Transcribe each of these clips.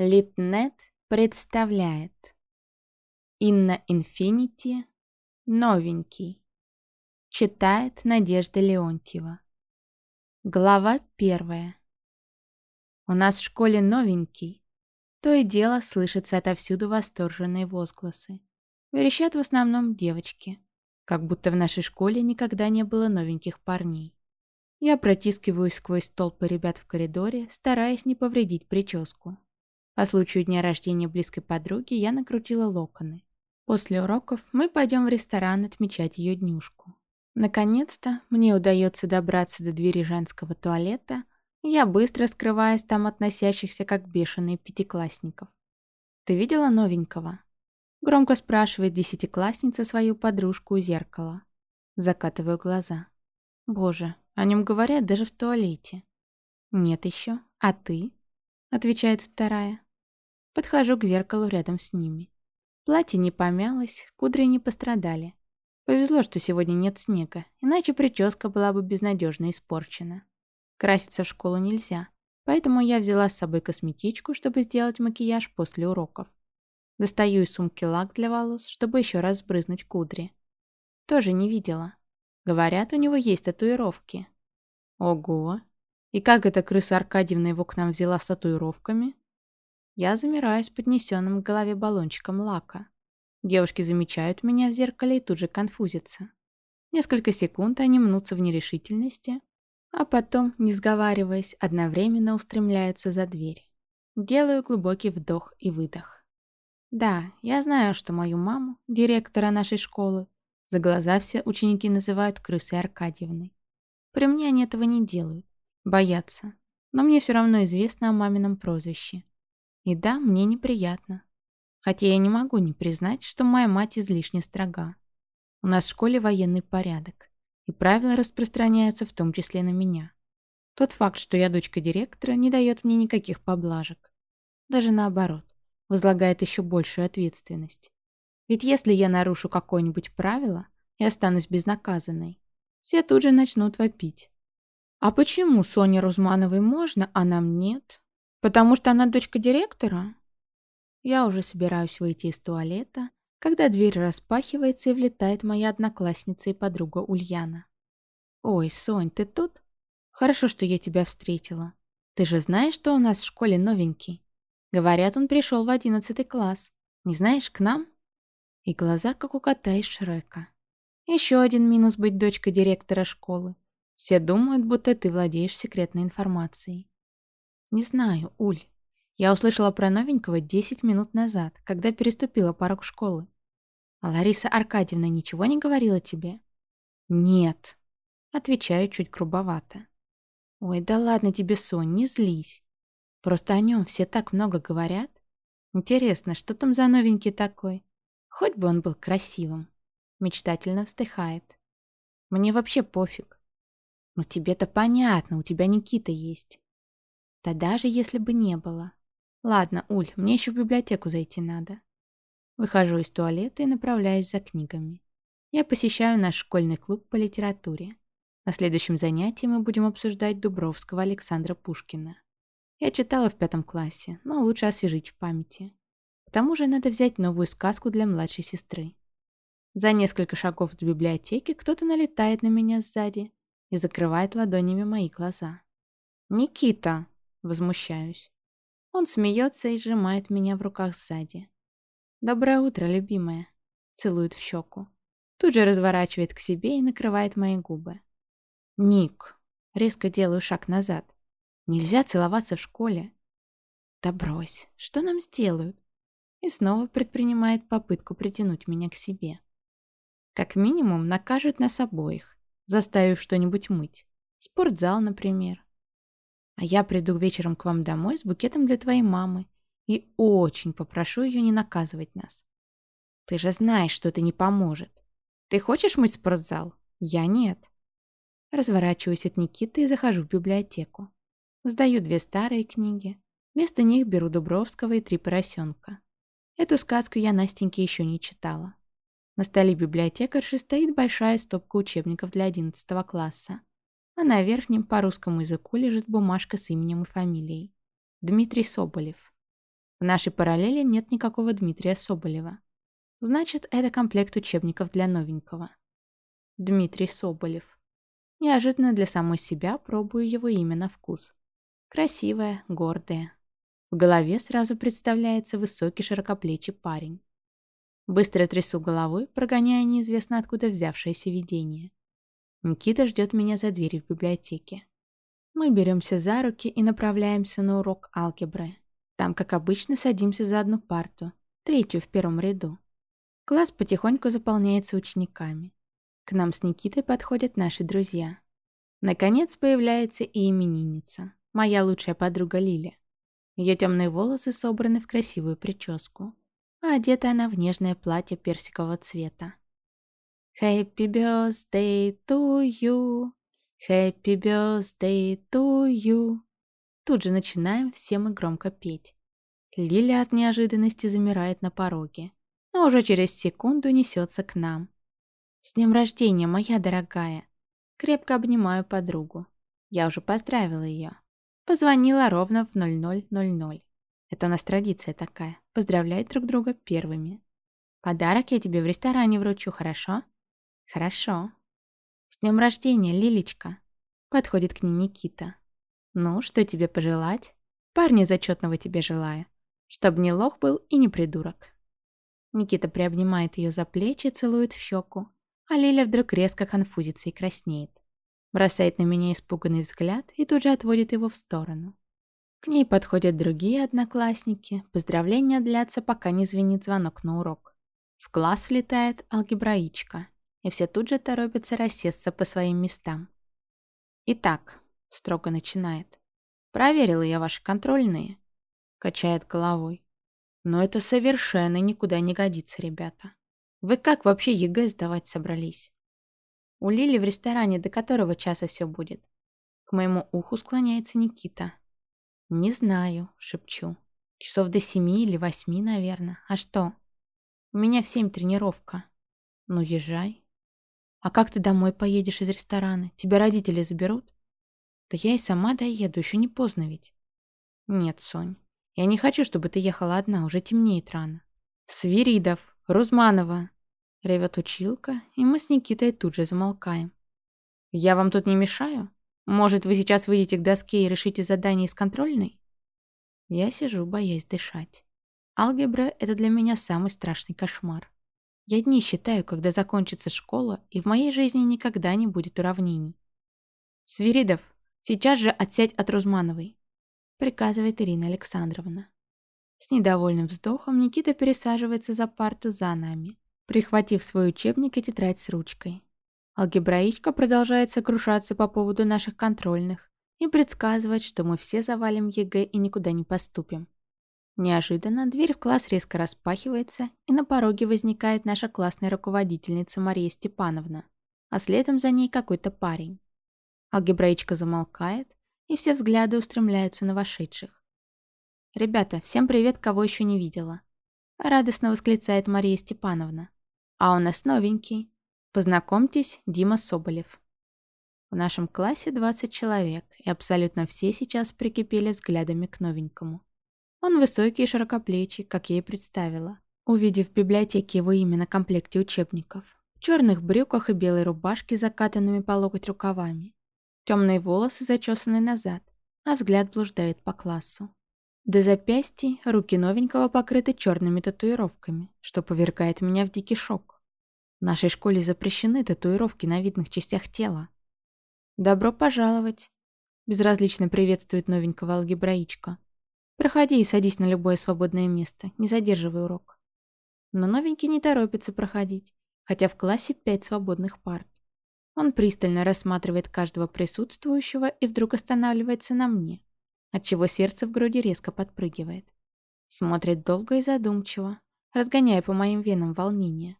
Литнет представляет Инна Инфинити Новенький Читает Надежда Леонтьева Глава первая У нас в школе новенький. То и дело слышатся отовсюду восторженные возгласы. Верещат в основном девочки. Как будто в нашей школе никогда не было новеньких парней. Я протискиваюсь сквозь толпы ребят в коридоре, стараясь не повредить прическу. По случаю дня рождения близкой подруги я накрутила локоны. После уроков мы пойдем в ресторан отмечать ее днюшку. Наконец-то мне удается добраться до двери женского туалета, я быстро скрываюсь там от носящихся как бешеные пятиклассников. «Ты видела новенького?» Громко спрашивает десятиклассница свою подружку у зеркала. Закатываю глаза. «Боже, о нем говорят даже в туалете». «Нет еще. А ты?» Отвечает вторая. Подхожу к зеркалу рядом с ними. Платье не помялось, кудри не пострадали. Повезло, что сегодня нет снега, иначе прическа была бы безнадежно испорчена. Краситься в школу нельзя, поэтому я взяла с собой косметичку, чтобы сделать макияж после уроков. Достаю из сумки лак для волос, чтобы еще раз сбрызнуть кудри. Тоже не видела. Говорят, у него есть татуировки. Ого! И как эта крыса Аркадьевна его к нам взяла с татуировками? Я замираю с поднесенным к голове баллончиком лака. Девушки замечают меня в зеркале и тут же конфузятся. Несколько секунд они мнутся в нерешительности, а потом, не сговариваясь, одновременно устремляются за дверь. Делаю глубокий вдох и выдох. Да, я знаю, что мою маму, директора нашей школы, за глаза все ученики называют крысой Аркадьевной. При мне они этого не делают, боятся. Но мне все равно известно о мамином прозвище. И да, мне неприятно. Хотя я не могу не признать, что моя мать излишне строга. У нас в школе военный порядок, и правила распространяются в том числе на меня. Тот факт, что я дочка директора, не дает мне никаких поблажек. Даже наоборот, возлагает еще большую ответственность. Ведь если я нарушу какое-нибудь правило и останусь безнаказанной, все тут же начнут вопить. А почему Соне Рузмановой можно, а нам нет? Потому что она дочка директора? Я уже собираюсь выйти из туалета, когда дверь распахивается и влетает моя одноклассница и подруга Ульяна. «Ой, Сонь, ты тут? Хорошо, что я тебя встретила. Ты же знаешь, что у нас в школе новенький? Говорят, он пришел в одиннадцатый класс. Не знаешь, к нам?» И глаза, как у кота из Шрека. Еще один минус быть дочкой директора школы. Все думают, будто ты владеешь секретной информацией. «Не знаю, Уль. Я услышала про новенького 10 минут назад, когда переступила порог школы. А Лариса Аркадьевна ничего не говорила тебе?» «Нет», — отвечаю чуть грубовато. «Ой, да ладно тебе, Сонь, не злись. Просто о нем все так много говорят. Интересно, что там за новенький такой? Хоть бы он был красивым». Мечтательно вздыхает. «Мне вообще пофиг. Ну тебе-то понятно, у тебя Никита есть. Да даже если бы не было. Ладно, Уль, мне еще в библиотеку зайти надо. Выхожу из туалета и направляюсь за книгами. Я посещаю наш школьный клуб по литературе. На следующем занятии мы будем обсуждать Дубровского Александра Пушкина. Я читала в пятом классе, но лучше освежить в памяти. К тому же надо взять новую сказку для младшей сестры. За несколько шагов до библиотеки кто-то налетает на меня сзади и закрывает ладонями мои глаза. «Никита!» Возмущаюсь. Он смеется и сжимает меня в руках сзади. «Доброе утро, любимая!» Целует в щеку. Тут же разворачивает к себе и накрывает мои губы. «Ник!» Резко делаю шаг назад. «Нельзя целоваться в школе!» «Да брось! Что нам сделают?» И снова предпринимает попытку притянуть меня к себе. Как минимум накажут нас обоих, заставив что-нибудь мыть. Спортзал, например. А я приду вечером к вам домой с букетом для твоей мамы и очень попрошу ее не наказывать нас. Ты же знаешь, что это не поможет. Ты хочешь мыть спортзал? Я нет. Разворачиваюсь от Никиты и захожу в библиотеку. Сдаю две старые книги. Вместо них беру Дубровского и «Три поросенка». Эту сказку я Настеньке еще не читала. На столе библиотекарши стоит большая стопка учебников для 11 класса а на верхнем по русскому языку лежит бумажка с именем и фамилией. Дмитрий Соболев. В нашей параллели нет никакого Дмитрия Соболева. Значит, это комплект учебников для новенького. Дмитрий Соболев. Неожиданно для самой себя пробую его имя на вкус. Красивое, гордое. В голове сразу представляется высокий широкоплечий парень. Быстро трясу головой, прогоняя неизвестно откуда взявшееся видение. Никита ждет меня за дверью в библиотеке. Мы беремся за руки и направляемся на урок алгебры. Там, как обычно, садимся за одну парту, третью в первом ряду. Класс потихоньку заполняется учениками. К нам с Никитой подходят наши друзья. Наконец появляется и именинница, моя лучшая подруга Лиля. Ее темные волосы собраны в красивую прическу, а одета она в нежное платье персикового цвета. «Happy birthday to you! Happy birthday to you!» Тут же начинаем все мы громко петь. Лиля от неожиданности замирает на пороге, но уже через секунду несется к нам. «С днем рождения, моя дорогая!» Крепко обнимаю подругу. Я уже поздравила ее. Позвонила ровно в 00.00. Это у нас традиция такая. Поздравлять друг друга первыми. Подарок я тебе в ресторане вручу, хорошо? Хорошо. С днем рождения, Лилечка. Подходит к ней Никита. «Ну, что тебе пожелать? Парня зачетного тебе желаю. Чтоб не лох был и не придурок». Никита приобнимает ее за плечи, целует в щеку, а Лиля вдруг резко конфузится и краснеет. Бросает на меня испуганный взгляд и тут же отводит его в сторону. К ней подходят другие одноклассники. Поздравления длятся, пока не звенит звонок на урок. В класс влетает алгебраичка, и все тут же торопятся рассесться по своим местам. Итак, — строго начинает. «Проверила я ваши контрольные», — качает головой. «Но это совершенно никуда не годится, ребята. Вы как вообще ЕГЭ сдавать собрались?» У Лили в ресторане до которого часа все будет? К моему уху склоняется Никита. «Не знаю», — шепчу. «Часов до семи или восьми, наверное. А что?» «У меня в семь тренировка». «Ну, езжай». «А как ты домой поедешь из ресторана? Тебя родители заберут?» Да я и сама доеду, еще не поздно ведь. Нет, Сонь, я не хочу, чтобы ты ехала одна, уже темнеет рано. Свиридов, Рузманова, ревет училка, и мы с Никитой тут же замолкаем. Я вам тут не мешаю? Может, вы сейчас выйдете к доске и решите задание из контрольной? Я сижу, боясь дышать. Алгебра — это для меня самый страшный кошмар. Я дни считаю, когда закончится школа, и в моей жизни никогда не будет уравнений. Свиридов, Сейчас же отсядь от Рузмановой», — приказывает Ирина Александровна. С недовольным вздохом Никита пересаживается за парту за нами, прихватив свой учебник и тетрадь с ручкой. Алгебраичка продолжает сокрушаться по поводу наших контрольных и предсказывать, что мы все завалим ЕГЭ и никуда не поступим. Неожиданно дверь в класс резко распахивается, и на пороге возникает наша классная руководительница Мария Степановна, а следом за ней какой-то парень. Алгебраичка замолкает, и все взгляды устремляются на вошедших. «Ребята, всем привет, кого еще не видела!» Радостно восклицает Мария Степановна. «А у нас новенький. Познакомьтесь, Дима Соболев». В нашем классе 20 человек, и абсолютно все сейчас прикипели взглядами к новенькому. Он высокий и широкоплечий, как я и представила, увидев в библиотеке его имя на комплекте учебников. В черных брюках и белой рубашке закатанными по локоть рукавами. Темные волосы зачесаны назад, а взгляд блуждает по классу. До запястья руки новенького покрыты черными татуировками, что повергает меня в дикий шок. В нашей школе запрещены татуировки на видных частях тела. «Добро пожаловать!» Безразлично приветствует новенького алгебраичка. «Проходи и садись на любое свободное место, не задерживай урок». Но новенький не торопится проходить, хотя в классе пять свободных парт. Он пристально рассматривает каждого присутствующего и вдруг останавливается на мне, отчего сердце в груди резко подпрыгивает. Смотрит долго и задумчиво, разгоняя по моим венам волнение.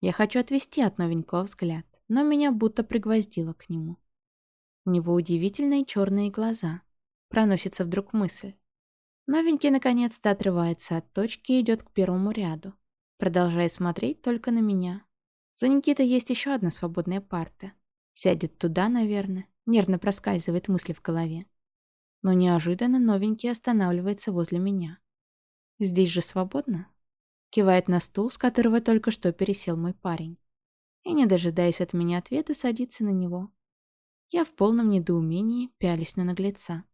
Я хочу отвести от новенького взгляд, но меня будто пригвоздило к нему. У него удивительные черные глаза. Проносится вдруг мысль. Новенький наконец-то отрывается от точки и идет к первому ряду, продолжая смотреть только на меня, за Никитой есть еще одна свободная парта. Сядет туда, наверное. Нервно проскальзывает мысли в голове. Но неожиданно новенький останавливается возле меня. «Здесь же свободно?» Кивает на стул, с которого только что пересел мой парень. И, не дожидаясь от меня ответа, садится на него. Я в полном недоумении пялюсь на наглеца.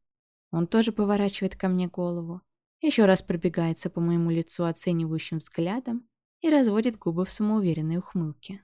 Он тоже поворачивает ко мне голову, еще раз пробегается по моему лицу оценивающим взглядом и разводит губы в самоуверенной ухмылке.